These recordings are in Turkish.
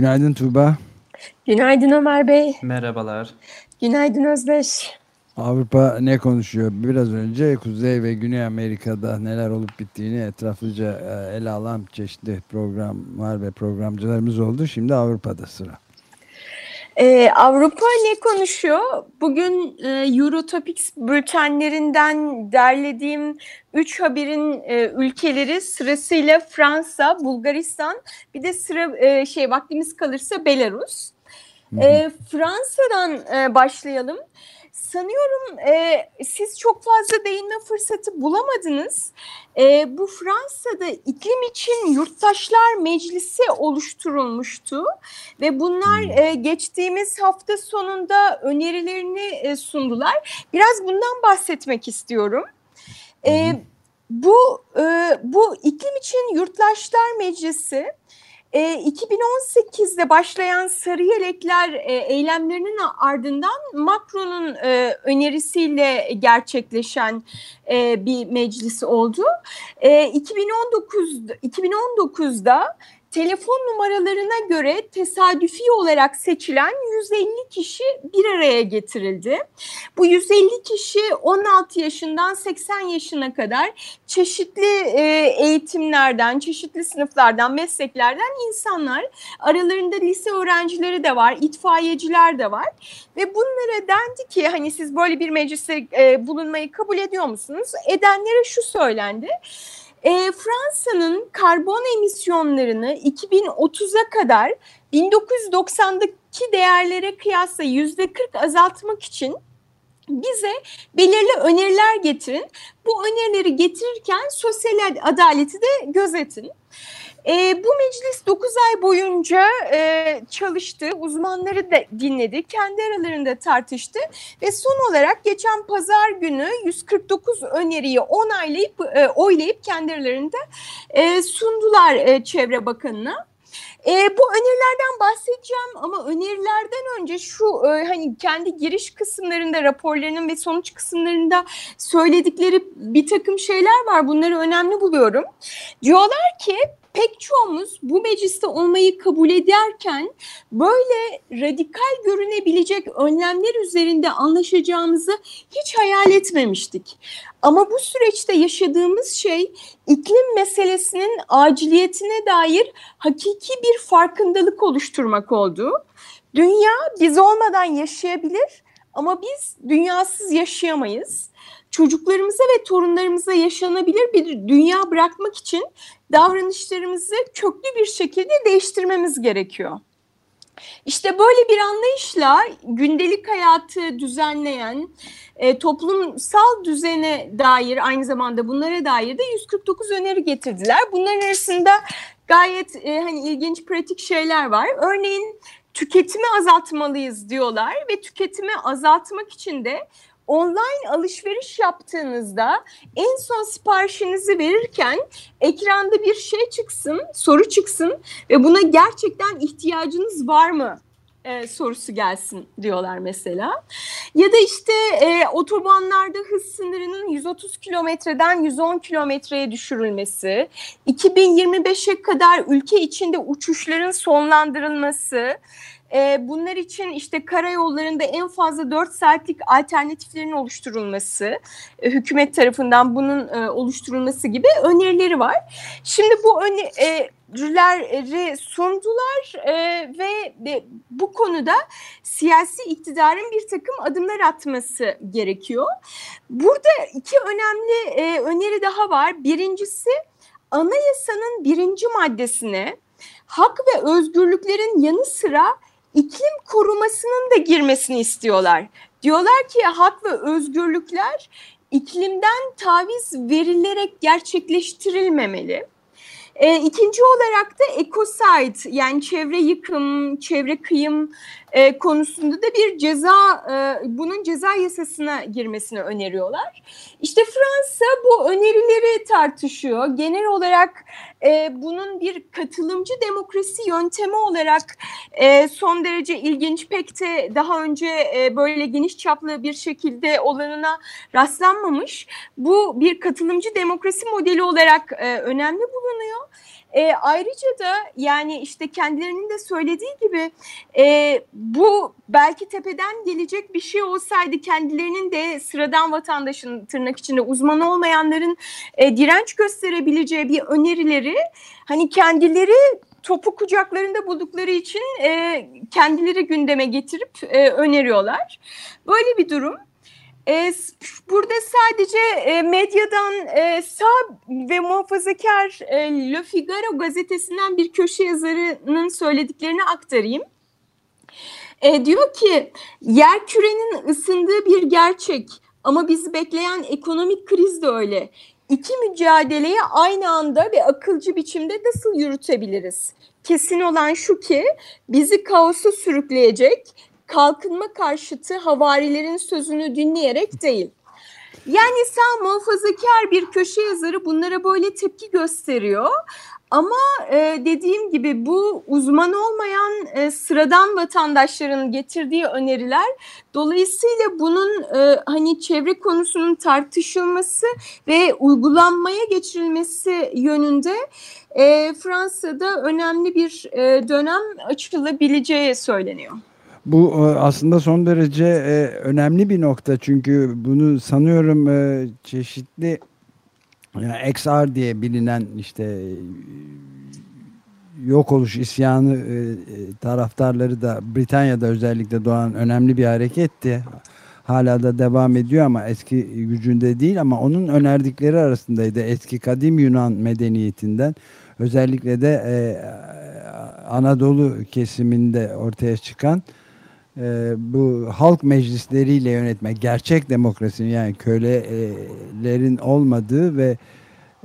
Günaydın Tuğba. Günaydın Ömer Bey. Merhabalar. Günaydın Özdeş. Avrupa ne konuşuyor? Biraz önce Kuzey ve Güney Amerika'da neler olup bittiğini etraflıca e, ele alan çeşitli programlar ve programcılarımız oldu. Şimdi Avrupa'da sıra. Ee, Avrupa ne konuşuyor? Bugün e, Eurotopics bültenlerinden derlediğim 3 haberin e, ülkeleri sırasıyla Fransa, Bulgaristan bir de sıra e, şey vaktimiz kalırsa Belarus. E, Fransa'dan e, başlayalım sanıyorum e, siz çok fazla değinme fırsatı bulamadınız. E, bu Fransa'da iklim için yurttaşlar meclisi oluşturulmuştu ve bunlar hmm. e, geçtiğimiz hafta sonunda önerilerini e, sundular. Biraz bundan bahsetmek istiyorum. E, bu e, bu iklim için yurttaşlar meclisi e, 2018'de başlayan sarı yelekler e, eylemlerinin ardından Macron'un e, önerisiyle gerçekleşen e, bir meclis oldu. E, 2019 2019'da telefon numaralarına göre tesadüfi olarak seçilen 150 kişi bir araya getirildi. Bu 150 kişi 16 yaşından 80 yaşına kadar çeşitli e, eğitimlerden, çeşitli sınıflardan, mesleklerden insanlar. Aralarında lise öğrencileri de var, itfaiyeciler de var. Ve bunlara dendi ki hani siz böyle bir meclise e, bulunmayı kabul ediyor musunuz? Edenlere şu söylendi. E, Fransa'nın karbon emisyonlarını 2030'a kadar 1990'daki değerlere kıyasla yüzde 40 azaltmak için bize belirli öneriler getirin. Bu önerileri getirirken sosyal adaleti de gözetin. E, bu meclis 9 ay boyunca e, çalıştı, uzmanları da dinledi, kendi aralarında tartıştı ve son olarak geçen pazar günü 149 öneriyi onaylayıp, e, oylayıp kendi aralarında e, sundular e, Çevre Bakanı'na. E, bu önerilerden bahsedeceğim ama önerilerden önce şu e, hani kendi giriş kısımlarında raporlarının ve sonuç kısımlarında söyledikleri bir takım şeyler var. Bunları önemli buluyorum. Diyorlar ki pek çoğumuz bu mecliste olmayı kabul ederken böyle radikal görünebilecek önlemler üzerinde anlaşacağımızı hiç hayal etmemiştik. Ama bu süreçte yaşadığımız şey iklim meselesinin aciliyetine dair hakiki bir farkındalık oluşturmak oldu. Dünya biz olmadan yaşayabilir ama biz dünyasız yaşayamayız çocuklarımıza ve torunlarımıza yaşanabilir bir dünya bırakmak için davranışlarımızı köklü bir şekilde değiştirmemiz gerekiyor. İşte böyle bir anlayışla gündelik hayatı düzenleyen, e, toplumsal düzene dair aynı zamanda bunlara dair de 149 öneri getirdiler. Bunların arasında gayet e, hani ilginç pratik şeyler var. Örneğin tüketimi azaltmalıyız diyorlar ve tüketimi azaltmak için de online alışveriş yaptığınızda en son siparişinizi verirken ekranda bir şey çıksın, soru çıksın ve buna gerçekten ihtiyacınız var mı e, sorusu gelsin diyorlar mesela. Ya da işte e, otobanlarda hız sınırının 130 kilometreden 110 kilometreye düşürülmesi, 2025'e kadar ülke içinde uçuşların sonlandırılması, e, bunlar için işte karayollarında en fazla 4 saatlik alternatiflerin oluşturulması, e, hükümet tarafından bunun e, oluşturulması gibi önerileri var. Şimdi bu önerileri sundular e, ve de, bu konuda siyasi iktidarın bir takım adımlar atması gerekiyor. Burada iki önemli e, öneri daha var. Birincisi anayasanın birinci maddesine hak ve özgürlüklerin yanı sıra iklim korumasının da girmesini istiyorlar. Diyorlar ki hak ve özgürlükler iklimden taviz verilerek gerçekleştirilmemeli. E, ikinci olarak da ecocide yani çevre yıkım, çevre kıyım e, konusunda da bir ceza, e, bunun ceza yasasına girmesini öneriyorlar. İşte Fransa bu önerileri tartışıyor. Genel olarak e, bunun bir katılımcı demokrasi yöntemi olarak e, son derece ilginç pek de daha önce e, böyle geniş çaplı bir şekilde olanına rastlanmamış. Bu bir katılımcı demokrasi modeli olarak e, önemli bulunuyor. E, ayrıca da yani işte kendilerinin de söylediği gibi e, bu belki tepeden gelecek bir şey olsaydı kendilerinin de sıradan vatandaşın tırnak içinde uzman olmayanların e, direnç gösterebileceği bir önerileri hani kendileri topu kucaklarında buldukları için e, kendileri gündeme getirip e, öneriyorlar. Böyle bir durum. E, burada sadece e, medyadan e, sağ ve muhafazakar e, Le Figaro gazetesinden bir köşe yazarının söylediklerini aktarayım. E, diyor ki yer kürenin ısındığı bir gerçek ama bizi bekleyen ekonomik kriz de öyle. İki mücadeleyi aynı anda ve akılcı biçimde nasıl yürütebiliriz? Kesin olan şu ki bizi kaosu sürükleyecek kalkınma karşıtı havarilerin sözünü dinleyerek değil. Yani sağ muhafazakar bir köşe yazarı bunlara böyle tepki gösteriyor. Ama e, dediğim gibi bu uzman olmayan e, sıradan vatandaşların getirdiği öneriler dolayısıyla bunun e, hani çevre konusunun tartışılması ve uygulanmaya geçirilmesi yönünde e, Fransa'da önemli bir e, dönem açılabileceği söyleniyor. Bu e, aslında son derece e, önemli bir nokta çünkü bunu sanıyorum e, çeşitli yani XR diye bilinen işte yok oluş isyanı taraftarları da Britanya'da özellikle doğan önemli bir hareketti. Hala da devam ediyor ama eski gücünde değil ama onun önerdikleri arasındaydı. Eski kadim Yunan medeniyetinden özellikle de Anadolu kesiminde ortaya çıkan e, bu halk meclisleriyle yönetme, gerçek demokrasinin yani kölelerin olmadığı ve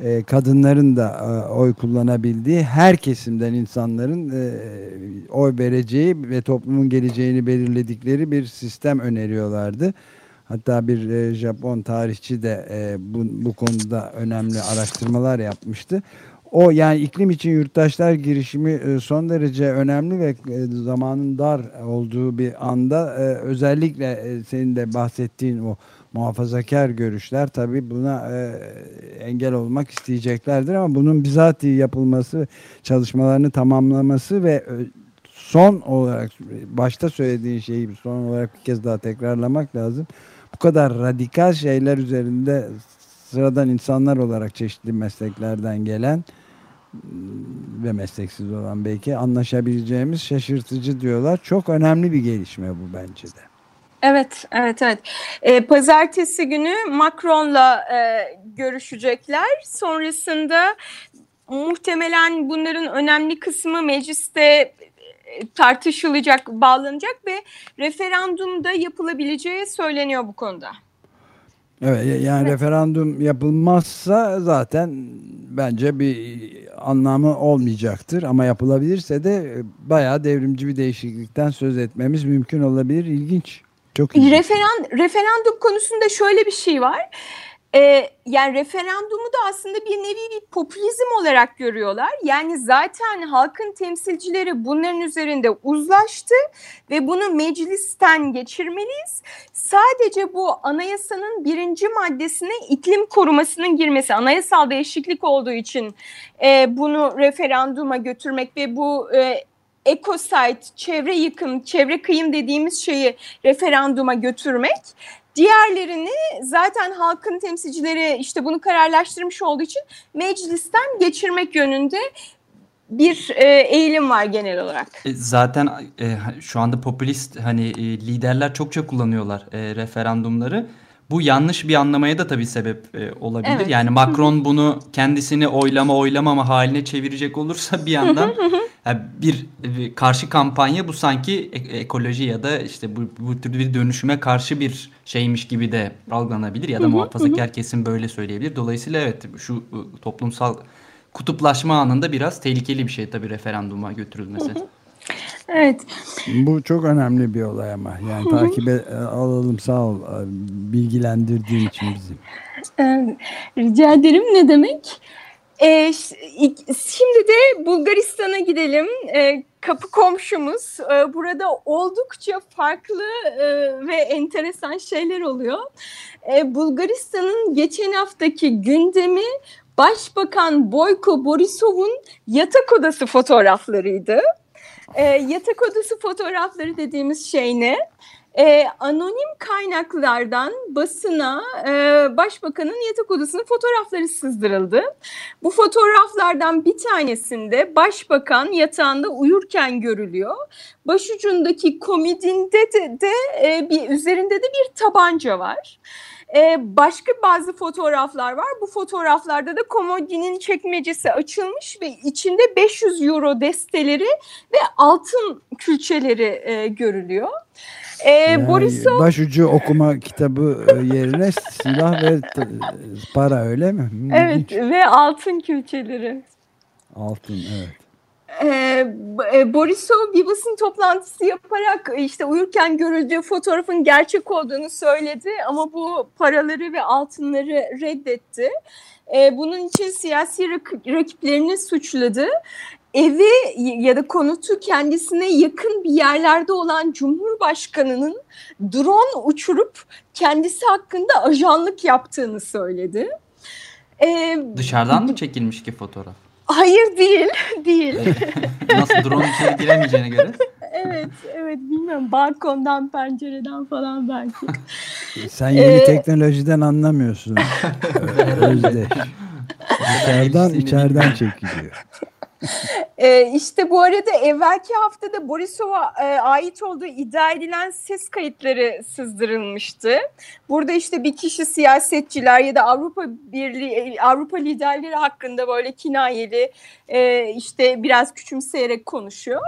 e, kadınların da e, oy kullanabildiği her kesimden insanların e, oy vereceği ve toplumun geleceğini belirledikleri bir sistem öneriyorlardı. Hatta bir e, Japon tarihçi de e, bu, bu konuda önemli araştırmalar yapmıştı. O yani iklim için yurttaşlar girişimi e, son derece önemli ve e, zamanın dar olduğu bir anda e, özellikle senin de bahsettiğin o muhafazakar görüşler tabi buna engel olmak isteyeceklerdir ama bunun bizatihi yapılması, çalışmalarını tamamlaması ve son olarak başta söylediğin şeyi son olarak bir kez daha tekrarlamak lazım. Bu kadar radikal şeyler üzerinde sıradan insanlar olarak çeşitli mesleklerden gelen ve mesleksiz olan belki anlaşabileceğimiz şaşırtıcı diyorlar. Çok önemli bir gelişme bu bence de. Evet, evet, evet. Ee, pazartesi günü Macron'la e, görüşecekler. Sonrasında muhtemelen bunların önemli kısmı mecliste e, tartışılacak, bağlanacak ve referandumda yapılabileceği söyleniyor bu konuda. Evet yani evet. referandum yapılmazsa zaten bence bir anlamı olmayacaktır ama yapılabilirse de e, bayağı devrimci bir değişiklikten söz etmemiz mümkün olabilir. İlginç. Çok ilginç. Referan, referandum konusunda şöyle bir şey var. Ee, yani referandumu da aslında bir nevi bir popülizm olarak görüyorlar. Yani zaten halkın temsilcileri bunların üzerinde uzlaştı ve bunu meclisten geçirmeliyiz. Sadece bu anayasanın birinci maddesine iklim korumasının girmesi, anayasal değişiklik olduğu için e, bunu referanduma götürmek ve bu e, ecocide, çevre yıkım, çevre kıyım dediğimiz şeyi referanduma götürmek Diğerlerini zaten halkın temsilcileri işte bunu kararlaştırmış olduğu için meclisten geçirmek yönünde bir e, eğilim var genel olarak. E, zaten e, şu anda popülist hani liderler çokça kullanıyorlar referandumları. Bu yanlış bir anlamaya da tabii sebep e, olabilir. Evet. Yani Macron bunu kendisini oylama oylamama haline çevirecek olursa bir yandan yani bir, bir karşı kampanya bu sanki ekoloji ya da işte bu, bu tür bir dönüşüme karşı bir şeymiş gibi de algılanabilir ya da muhafazakar kesim böyle söyleyebilir. Dolayısıyla evet şu toplumsal kutuplaşma anında biraz tehlikeli bir şey tabii referanduma götürülmesi. Evet. Bu çok önemli bir olay ama. Yani takip e, alalım sağ ol bilgilendirdiğin için bizi. Ee, rica ederim ne demek? Ee, şimdi de Bulgaristan'a gidelim. Ee, kapı komşumuz. Ee, burada oldukça farklı e, ve enteresan şeyler oluyor. Ee, Bulgaristan'ın geçen haftaki gündemi Başbakan Boyko Borisov'un yatak odası fotoğraflarıydı. Ee, yatak odası fotoğrafları dediğimiz şey ne? e, anonim kaynaklardan basına e, başbakanın yatak odasının fotoğrafları sızdırıldı. Bu fotoğraflardan bir tanesinde başbakan yatağında uyurken görülüyor. Başucundaki komodinde de, de e, bir üzerinde de bir tabanca var. Ee, başka bazı fotoğraflar var. Bu fotoğraflarda da komodinin çekmecesi açılmış ve içinde 500 euro desteleri ve altın külçeleri e, görülüyor. Ee, yani Borisov... Başucu okuma kitabı e, yerine silah ve para öyle mi? Evet İlginç. ve altın külçeleri. Altın evet. Ee, Borisov bir basın toplantısı yaparak işte uyurken görüldüğü fotoğrafın gerçek olduğunu söyledi ama bu paraları ve altınları reddetti. Ee, bunun için siyasi rakiplerini suçladı evi ya da konutu kendisine yakın bir yerlerde olan Cumhurbaşkanı'nın drone uçurup kendisi hakkında ajanlık yaptığını söyledi. Ee, Dışarıdan mı çekilmiş ki fotoğraf? Hayır değil, değil. Nasıl drone içeri giremeyeceğine göre? evet, evet bilmiyorum. Balkondan, pencereden falan belki. Sen yeni ee, teknolojiden anlamıyorsun. Özdeş. Dışarıdan içeriden çekiliyor e, işte bu arada evvelki haftada Borisov'a e, ait olduğu iddia edilen ses kayıtları sızdırılmıştı. Burada işte bir kişi siyasetçiler ya da Avrupa Birliği Avrupa liderleri hakkında böyle kinayeli e, işte biraz küçümseyerek konuşuyor.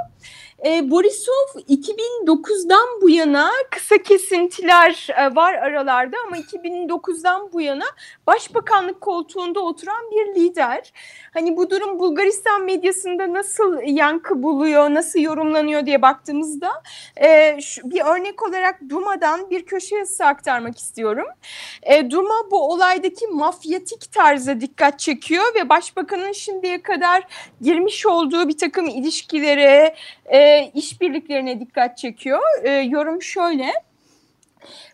E, Borisov 2009'dan bu yana kısa kesintiler e, var aralarda ama 2009'dan bu yana başbakanlık koltuğunda oturan bir lider. Hani bu durum Bulgaristan medyasında nasıl yankı buluyor, nasıl yorumlanıyor diye baktığımızda e, şu, bir örnek olarak Duma'dan bir köşe yazısı aktarmak istiyorum. E, Duma bu olaydaki mafyatik tarza dikkat çekiyor ve başbakanın şimdiye kadar girmiş olduğu bir takım ilişkilere, e, işbirliklerine dikkat çekiyor. E, yorum şöyle.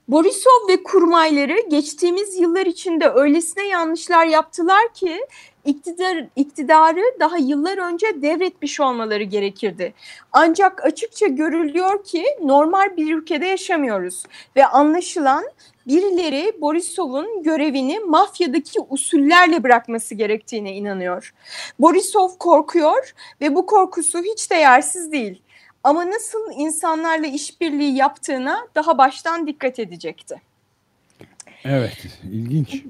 Borisov ve kurmayları geçtiğimiz yıllar içinde öylesine yanlışlar yaptılar ki iktidar, iktidarı daha yıllar önce devretmiş olmaları gerekirdi. Ancak açıkça görülüyor ki normal bir ülkede yaşamıyoruz ve anlaşılan birileri Borisov'un görevini mafyadaki usullerle bırakması gerektiğine inanıyor. Borisov korkuyor ve bu korkusu hiç de yersiz değil. Ama nasıl insanlarla işbirliği yaptığına daha baştan dikkat edecekti. Evet, ilginç.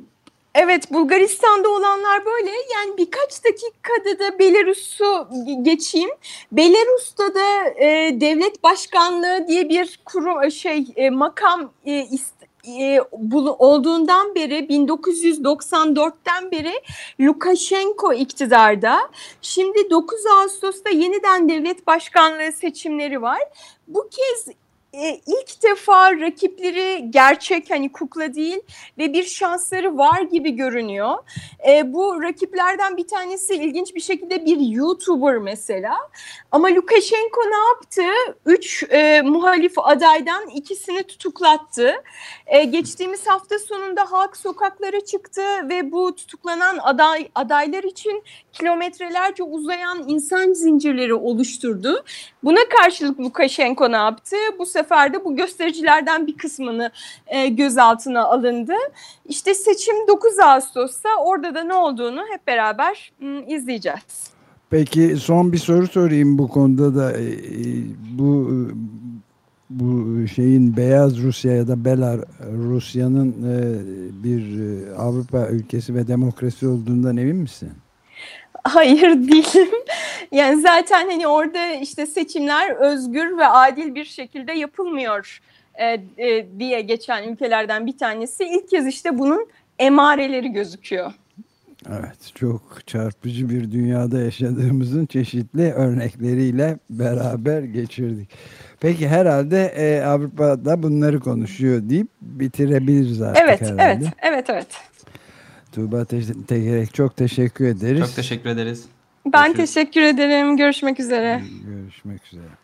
Evet Bulgaristan'da olanlar böyle yani birkaç dakikada da Belarus'u geçeyim. Belarus'ta da e, devlet başkanlığı diye bir kurum şey e, makam e, ist, e, bu, olduğundan beri 1994'ten beri Lukashenko iktidarda. Şimdi 9 Ağustos'ta yeniden devlet başkanlığı seçimleri var. Bu kez e, ilk defa rakipleri gerçek hani kukla değil ve bir şansları var gibi görünüyor. E, bu rakiplerden bir tanesi ilginç bir şekilde bir YouTuber mesela. Ama Lukashenko ne yaptı? Üç e, muhalif adaydan ikisini tutuklattı. E, geçtiğimiz hafta sonunda halk sokaklara çıktı ve bu tutuklanan aday adaylar için kilometrelerce uzayan insan zincirleri oluşturdu. Buna karşılık Lukashenko ne yaptı? Bu sefer de bu göstericilerden bir kısmını e, gözaltına alındı. İşte seçim 9 Ağustos'ta orada da ne olduğunu hep beraber m, izleyeceğiz. Peki son bir soru sorayım bu konuda da e, bu bu şeyin Beyaz Rusya ya da Belar Rusya'nın e, bir e, Avrupa ülkesi ve demokrasi olduğundan emin misin? Hayır değilim. Yani zaten hani orada işte seçimler özgür ve adil bir şekilde yapılmıyor e, e, diye geçen ülkelerden bir tanesi. İlk kez işte bunun emareleri gözüküyor. Evet, çok çarpıcı bir dünyada yaşadığımızın çeşitli örnekleriyle beraber geçirdik. Peki herhalde e, Avrupa'da bunları konuşuyor deyip bitirebiliriz artık evet, herhalde. Evet, evet, evet. Tuğba Tekerek çok teşekkür ederiz. Çok teşekkür ederiz. Ben Görüşürüz. teşekkür ederim. Görüşmek üzere. Görüşmek üzere.